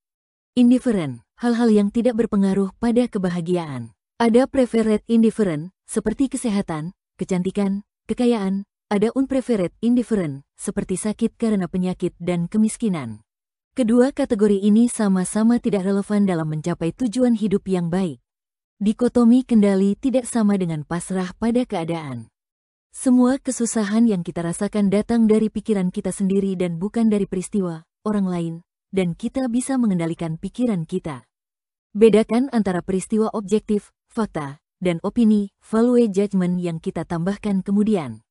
Indifferent, hal-hal yang tidak berpengaruh pada kebahagiaan. Ada preferred indifferent, seperti kesehatan, kecantikan, kekayaan. Ada unpreferred indifferent, seperti sakit karena penyakit dan kemiskinan. Kedua kategori ini sama-sama tidak relevan dalam mencapai tujuan hidup yang baik. Dikotomi kendali tidak sama dengan pasrah pada keadaan. Semua kesusahan yang kita rasakan datang dari pikiran kita sendiri dan bukan dari peristiwa, orang lain, dan kita bisa mengendalikan pikiran kita. Bedakan antara peristiwa objektif, fakta, dan opini, value judgment yang kita tambahkan kemudian.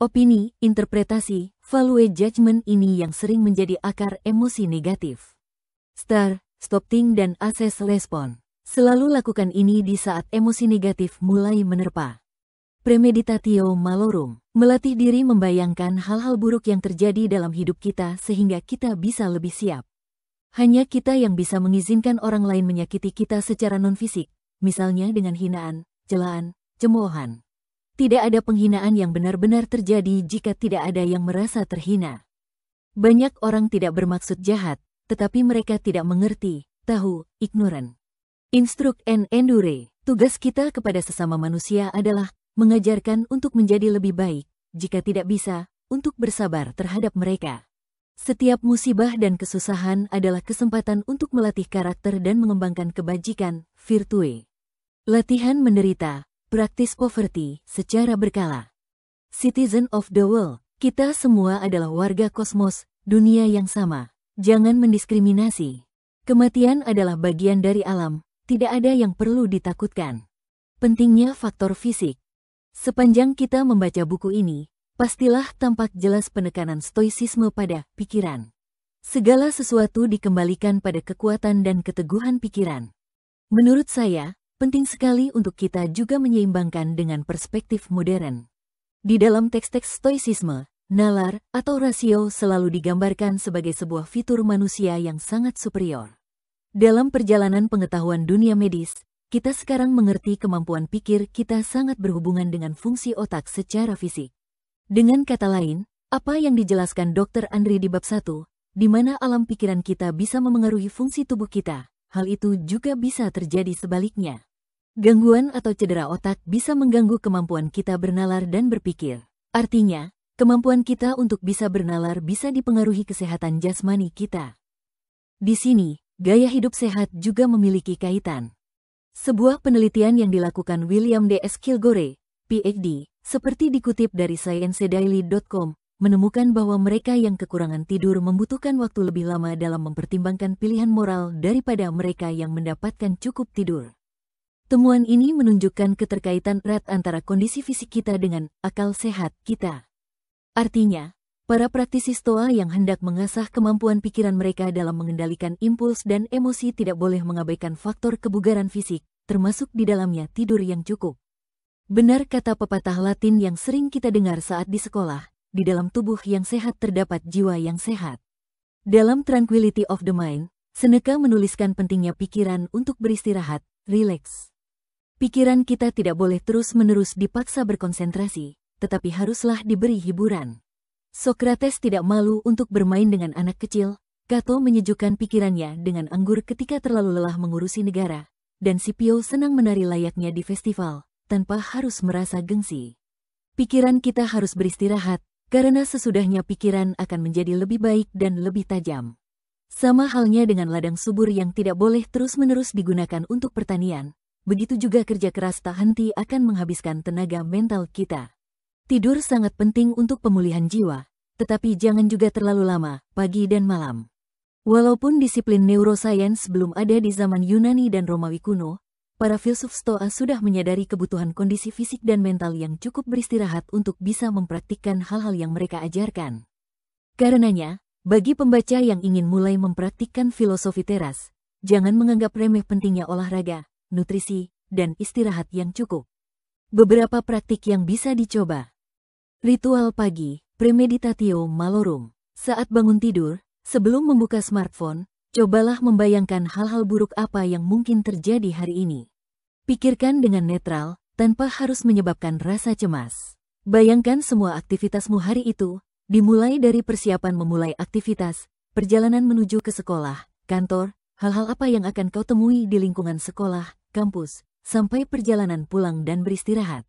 Opini, interpretasi, value judgment ini yang sering menjadi akar emosi negatif. Star, stop think dan assess respon. Selalu lakukan ini di saat emosi negatif mulai menerpa. Premeditatio malorum, melatih diri membayangkan hal-hal buruk yang terjadi dalam hidup kita sehingga kita bisa lebih siap. Hanya kita yang bisa mengizinkan orang lain menyakiti kita secara non-fisik, misalnya dengan hinaan, celaan, cemoohan. Tidak ada penghinaan yang benar-benar terjadi jika tidak ada yang merasa terhina. Banyak orang tidak bermaksud jahat, tetapi mereka tidak mengerti, tahu, ignorant. Instruct and endure, tugas kita kepada sesama manusia adalah mengajarkan untuk menjadi lebih baik, jika tidak bisa, untuk bersabar terhadap mereka. Setiap musibah dan kesusahan adalah kesempatan untuk melatih karakter dan mengembangkan kebajikan, virtue. Latihan menderita, praktis poverty, secara berkala. Citizen of the world, kita semua adalah warga kosmos, dunia yang sama. Jangan mendiskriminasi. Kematian adalah bagian dari alam, tidak ada yang perlu ditakutkan. Pentingnya faktor fisik. Sepanjang kita membaca buku ini, pastilah tampak jelas penekanan stoisisme pada pikiran. Segala sesuatu dikembalikan pada kekuatan dan keteguhan pikiran. Menurut saya, penting sekali untuk kita juga menyeimbangkan dengan perspektif modern. Di dalam teks-teks stoisisme, nalar atau rasio selalu digambarkan sebagai sebuah fitur manusia yang sangat superior. Dalam perjalanan pengetahuan dunia medis, kita sekarang mengerti kemampuan pikir kita sangat berhubungan dengan fungsi otak secara fisik. Dengan kata lain, apa yang dijelaskan Dr. Andri di bab 1, di mana alam pikiran kita bisa memengaruhi fungsi tubuh kita, hal itu juga bisa terjadi sebaliknya. Gangguan atau cedera otak bisa mengganggu kemampuan kita bernalar dan berpikir. Artinya, kemampuan kita untuk bisa bernalar bisa dipengaruhi kesehatan jasmani kita. Di sini, gaya hidup sehat juga memiliki kaitan. Sebuah penelitian yang dilakukan William D. S. Kilgore, PhD, seperti dikutip dari ScienceDaily.com, menemukan bahwa mereka yang kekurangan tidur membutuhkan waktu lebih lama dalam mempertimbangkan pilihan moral daripada mereka yang mendapatkan cukup tidur. Temuan ini menunjukkan keterkaitan erat antara kondisi fisik kita dengan akal sehat kita. Artinya, para praktisi stoa yang hendak mengasah kemampuan pikiran mereka dalam mengendalikan impuls dan emosi tidak boleh mengabaikan faktor kebugaran fisik, termasuk di dalamnya tidur yang cukup. Benar kata pepatah Latin yang sering kita dengar saat di sekolah, di dalam tubuh yang sehat terdapat jiwa yang sehat. Dalam Tranquility of the Mind, Seneca menuliskan pentingnya pikiran untuk beristirahat, rileks. Pikiran kita tidak boleh terus-menerus dipaksa berkonsentrasi, tetapi haruslah diberi hiburan. Sokrates tidak malu untuk bermain dengan anak kecil, Cato menyejukkan pikirannya dengan anggur ketika terlalu lelah mengurusi negara, dan Scipio senang menari layaknya di festival, tanpa harus merasa gengsi. Pikiran kita harus beristirahat, karena sesudahnya pikiran akan menjadi lebih baik dan lebih tajam. Sama halnya dengan ladang subur yang tidak boleh terus-menerus digunakan untuk pertanian, begitu juga kerja keras tak henti akan menghabiskan tenaga mental kita. Tidur sangat penting untuk pemulihan jiwa, tetapi jangan juga terlalu lama, pagi dan malam. Walaupun disiplin neuroscience belum ada di zaman Yunani dan Romawi kuno, para filsuf Stoa sudah menyadari kebutuhan kondisi fisik dan mental yang cukup beristirahat untuk bisa mempraktikkan hal-hal yang mereka ajarkan. Karenanya, bagi pembaca yang ingin mulai mempraktikkan filosofi teras, jangan menganggap remeh pentingnya olahraga, nutrisi, dan istirahat yang cukup. Beberapa praktik yang bisa dicoba. Ritual pagi, premeditatio malorum. Saat bangun tidur, sebelum membuka smartphone, cobalah membayangkan hal-hal buruk apa yang mungkin terjadi hari ini. Pikirkan dengan netral, tanpa harus menyebabkan rasa cemas. Bayangkan semua aktivitasmu hari itu, dimulai dari persiapan memulai aktivitas, perjalanan menuju ke sekolah, kantor, hal-hal apa yang akan kau temui di lingkungan sekolah, kampus, sampai perjalanan pulang dan beristirahat.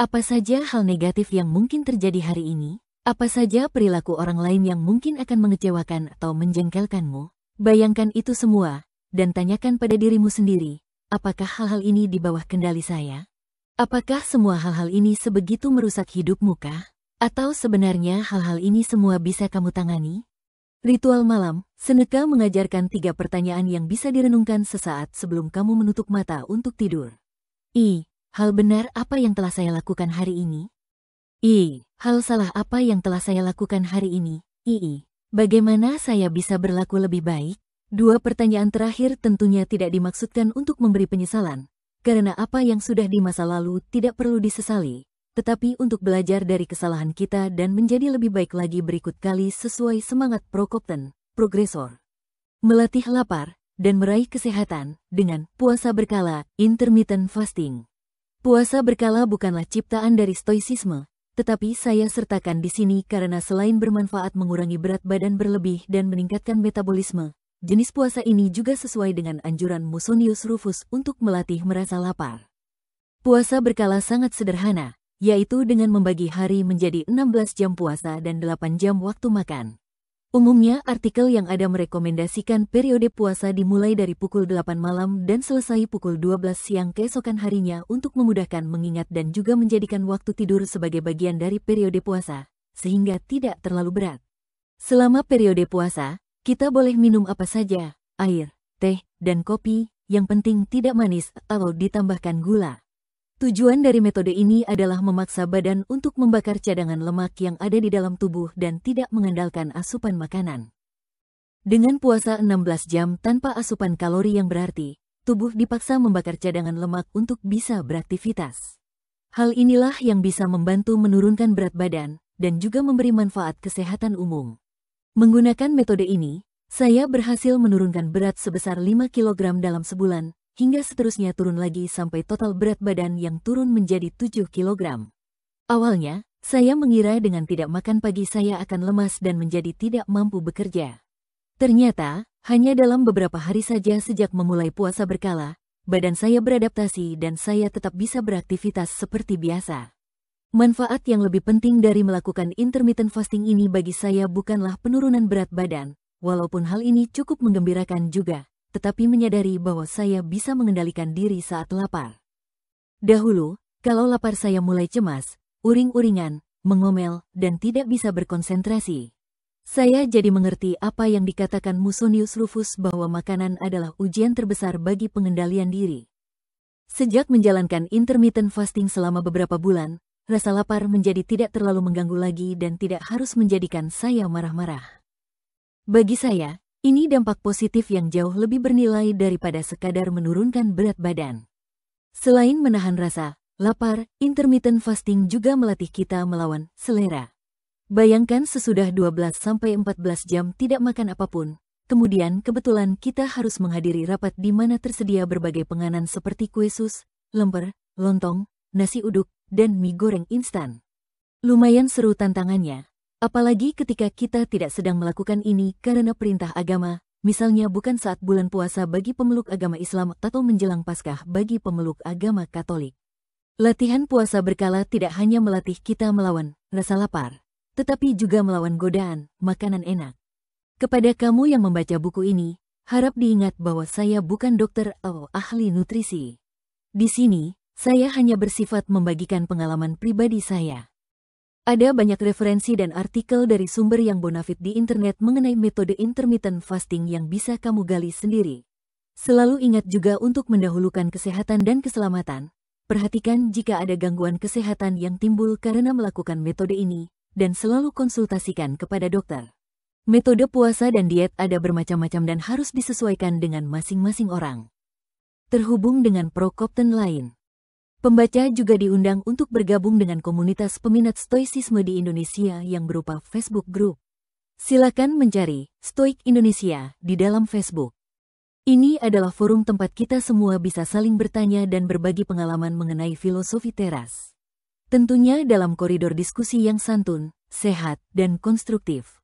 Apa saja hal negatif yang mungkin terjadi hari ini? Apa saja perilaku orang lain yang mungkin akan mengecewakan atau menjengkelkanmu? Bayangkan itu semua, dan tanyakan pada dirimu sendiri, Apakah hal-hal ini di bawah kendali saya? Apakah semua hal-hal ini sebegitu merusak hidupmu kah? Atau sebenarnya hal-hal ini semua bisa kamu tangani? Ritual malam, Seneca mengajarkan tiga pertanyaan yang bisa direnungkan sesaat sebelum kamu menutup mata untuk tidur. I. Hal benar apa yang telah saya lakukan hari ini? I. Hal salah apa yang telah saya lakukan hari ini? II. Bagaimana saya bisa berlaku lebih baik? Dua pertanyaan terakhir tentunya tidak dimaksudkan untuk memberi penyesalan, karena apa yang sudah di masa lalu tidak perlu disesali, tetapi untuk belajar dari kesalahan kita dan menjadi lebih baik lagi berikut kali sesuai semangat Prokopten, progresor. Melatih lapar dan meraih kesehatan dengan puasa berkala, intermittent fasting. Puasa berkala bukanlah ciptaan dari stoicisme, tetapi saya sertakan di sini karena selain bermanfaat mengurangi berat badan berlebih dan meningkatkan metabolisme, Jenis puasa ini juga sesuai dengan anjuran Musonius Rufus untuk melatih merasa lapar. Puasa berkala sangat sederhana, yaitu dengan membagi hari menjadi 16 jam puasa dan 8 jam waktu makan. Umumnya artikel yang ada merekomendasikan periode puasa dimulai dari pukul 8 malam dan selesai pukul 12 siang keesokan harinya untuk memudahkan mengingat dan juga menjadikan waktu tidur sebagai bagian dari periode puasa, sehingga tidak terlalu berat. Selama periode puasa, kita boleh minum apa saja, air, teh, dan kopi, yang penting tidak manis atau ditambahkan gula. Tujuan dari metode ini adalah memaksa badan untuk membakar cadangan lemak yang ada di dalam tubuh dan tidak mengandalkan asupan makanan. Dengan puasa 16 jam tanpa asupan kalori yang berarti, tubuh dipaksa membakar cadangan lemak untuk bisa beraktivitas. Hal inilah yang bisa membantu menurunkan berat badan dan juga memberi manfaat kesehatan umum. Menggunakan metode ini, saya berhasil menurunkan berat sebesar 5 kg dalam sebulan, hingga seterusnya turun lagi sampai total berat badan yang turun menjadi 7 kg. Awalnya, saya mengira dengan tidak makan pagi saya akan lemas dan menjadi tidak mampu bekerja. Ternyata, hanya dalam beberapa hari saja sejak memulai puasa berkala, badan saya beradaptasi dan saya tetap bisa beraktivitas seperti biasa. Manfaat yang lebih penting dari melakukan intermittent fasting ini bagi saya bukanlah penurunan berat badan, walaupun hal ini cukup menggembirakan juga, tetapi menyadari bahwa saya bisa mengendalikan diri saat lapar. Dahulu, kalau lapar saya mulai cemas, uring-uringan, mengomel, dan tidak bisa berkonsentrasi. Saya jadi mengerti apa yang dikatakan Musonius Rufus bahwa makanan adalah ujian terbesar bagi pengendalian diri. Sejak menjalankan intermittent fasting selama beberapa bulan, rasa lapar menjadi tidak terlalu mengganggu lagi dan tidak harus menjadikan saya marah-marah. Bagi saya, ini dampak positif yang jauh lebih bernilai daripada sekadar menurunkan berat badan. Selain menahan rasa, lapar, intermittent fasting juga melatih kita melawan selera. Bayangkan sesudah 12-14 jam tidak makan apa pun, kemudian kebetulan kita harus menghadiri rapat di mana tersedia berbagai penganan seperti kue sus, lemper, lontong, nasi uduk, dan mie goreng instan. Lumayan seru tantangannya, apalagi ketika kita tidak sedang melakukan ini karena perintah agama, misalnya bukan saat bulan puasa bagi pemeluk agama Islam atau menjelang Paskah bagi pemeluk agama Katolik. Latihan puasa berkala tidak hanya melatih kita melawan rasa lapar, tetapi juga melawan godaan makanan enak. Kepada kamu yang membaca buku ini, harap diingat bahwa saya bukan dokter atau ahli nutrisi. Di sini, saya hanya bersifat membagikan pengalaman pribadi saya. Ada banyak referensi dan artikel dari sumber yang bonafit di internet mengenai metode intermittent fasting yang bisa kamu gali sendiri. Selalu ingat juga untuk mendahulukan kesehatan dan keselamatan. Perhatikan jika ada gangguan kesehatan yang timbul karena melakukan metode ini, dan selalu konsultasikan kepada dokter. Metode puasa dan diet ada bermacam-macam dan harus disesuaikan dengan masing-masing orang. Terhubung dengan Prokopten lain. Pembaca juga diundang untuk bergabung dengan komunitas peminat stoicisme di Indonesia yang berupa Facebook Group. Silakan mencari Stoik Indonesia di dalam Facebook. Ini adalah forum tempat kita semua bisa saling bertanya dan berbagi pengalaman mengenai filosofi teras. Tentunya dalam koridor diskusi yang santun, sehat, dan konstruktif.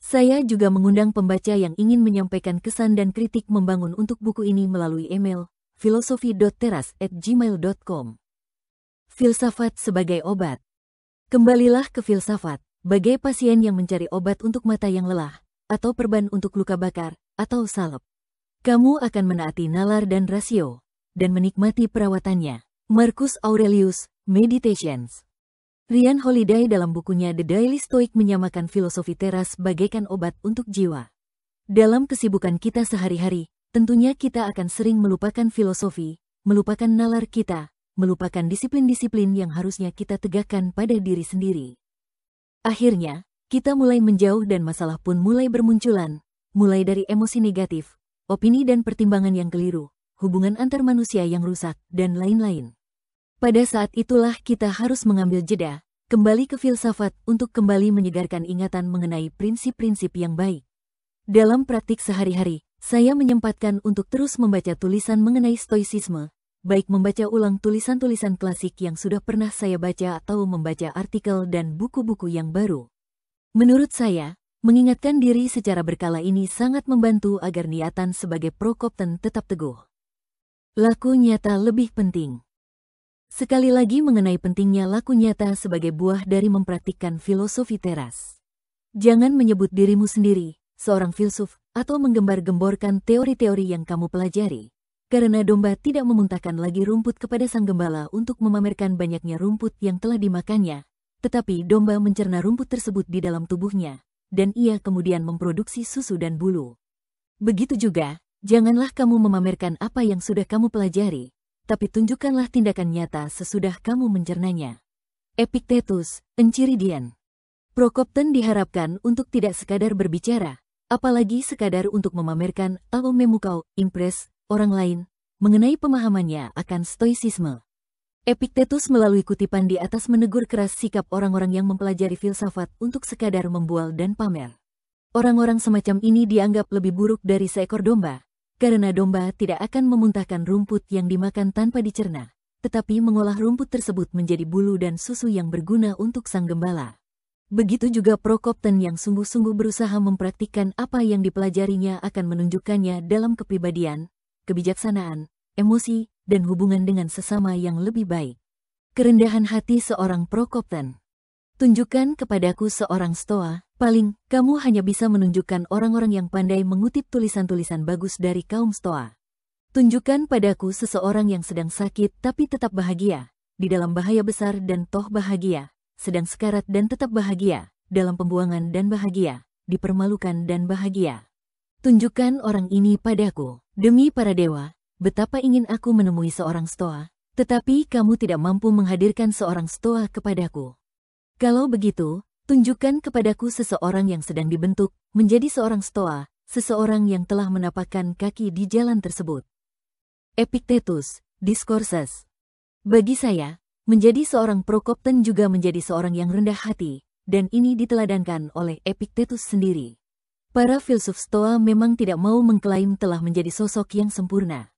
Saya juga mengundang pembaca yang ingin menyampaikan kesan dan kritik membangun untuk buku ini melalui email filosofi.teras@gmail.com. Filsafat sebagai obat. Kembalilah ke filsafat, bagai pasien yang mencari obat untuk mata yang lelah, atau perban untuk luka bakar, atau salep. Kamu akan menaati nalar dan rasio, dan menikmati perawatannya. Marcus Aurelius, Meditations. Rian Holiday dalam bukunya The Daily Stoic menyamakan filosofi teras bagaikan obat untuk jiwa. Dalam kesibukan kita sehari-hari, tentunya kita akan sering melupakan filosofi, melupakan nalar kita, melupakan disiplin-disiplin yang harusnya kita tegakkan pada diri sendiri. Akhirnya, kita mulai menjauh dan masalah pun mulai bermunculan, mulai dari emosi negatif, opini dan pertimbangan yang keliru, hubungan antar manusia yang rusak, dan lain-lain. Pada saat itulah kita harus mengambil jeda, kembali ke filsafat untuk kembali menyegarkan ingatan mengenai prinsip-prinsip yang baik. Dalam praktik sehari-hari, saya menyempatkan untuk terus membaca tulisan mengenai stoicisme, baik membaca ulang tulisan-tulisan klasik yang sudah pernah saya baca atau membaca artikel dan buku-buku yang baru. Menurut saya, mengingatkan diri secara berkala ini sangat membantu agar niatan sebagai prokopten tetap teguh. Laku nyata lebih penting. Sekali lagi mengenai pentingnya laku nyata sebagai buah dari mempraktikkan filosofi teras. Jangan menyebut dirimu sendiri, seorang filsuf, atau menggembar-gemborkan teori-teori yang kamu pelajari. Karena domba tidak memuntahkan lagi rumput kepada sang gembala untuk memamerkan banyaknya rumput yang telah dimakannya, tetapi domba mencerna rumput tersebut di dalam tubuhnya, dan ia kemudian memproduksi susu dan bulu. Begitu juga, janganlah kamu memamerkan apa yang sudah kamu pelajari, tapi tunjukkanlah tindakan nyata sesudah kamu mencernanya. Epictetus, Enchiridion Prokopten diharapkan untuk tidak sekadar berbicara, apalagi sekadar untuk memamerkan atau memukau, impres, orang lain, mengenai pemahamannya akan stoicisme. Epictetus melalui kutipan di atas menegur keras sikap orang-orang yang mempelajari filsafat untuk sekadar membual dan pamer. Orang-orang semacam ini dianggap lebih buruk dari seekor domba, karena domba tidak akan memuntahkan rumput yang dimakan tanpa dicerna, tetapi mengolah rumput tersebut menjadi bulu dan susu yang berguna untuk sang gembala. Begitu juga Prokopten yang sungguh-sungguh berusaha mempraktikkan apa yang dipelajarinya akan menunjukkannya dalam kepribadian, kebijaksanaan, emosi, dan hubungan dengan sesama yang lebih baik. Kerendahan hati seorang Prokopten. Tunjukkan kepadaku seorang stoa, paling, kamu hanya bisa menunjukkan orang-orang yang pandai mengutip tulisan-tulisan bagus dari kaum stoa. Tunjukkan padaku seseorang yang sedang sakit tapi tetap bahagia, di dalam bahaya besar dan toh bahagia, sedang sekarat dan tetap bahagia, dalam pembuangan dan bahagia, dipermalukan dan bahagia. Tunjukkan orang ini padaku, demi para dewa, betapa ingin aku menemui seorang stoa, tetapi kamu tidak mampu menghadirkan seorang stoa kepadaku. Kalau begitu, tunjukkan kepadaku seseorang yang sedang dibentuk menjadi seorang stoa, seseorang yang telah menapakkan kaki di jalan tersebut. Epictetus, Discourses Bagi saya, Menjadi seorang Prokopten juga menjadi seorang yang rendah hati, dan ini diteladankan oleh Epictetus sendiri. Para filsuf Stoa memang tidak mau mengklaim telah menjadi sosok yang sempurna.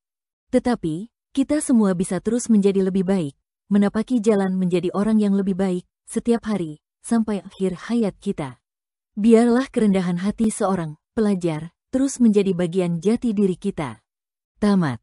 Tetapi, kita semua bisa terus menjadi lebih baik, menapaki jalan menjadi orang yang lebih baik, setiap hari, sampai akhir hayat kita. Biarlah kerendahan hati seorang pelajar terus menjadi bagian jati diri kita. Tamat.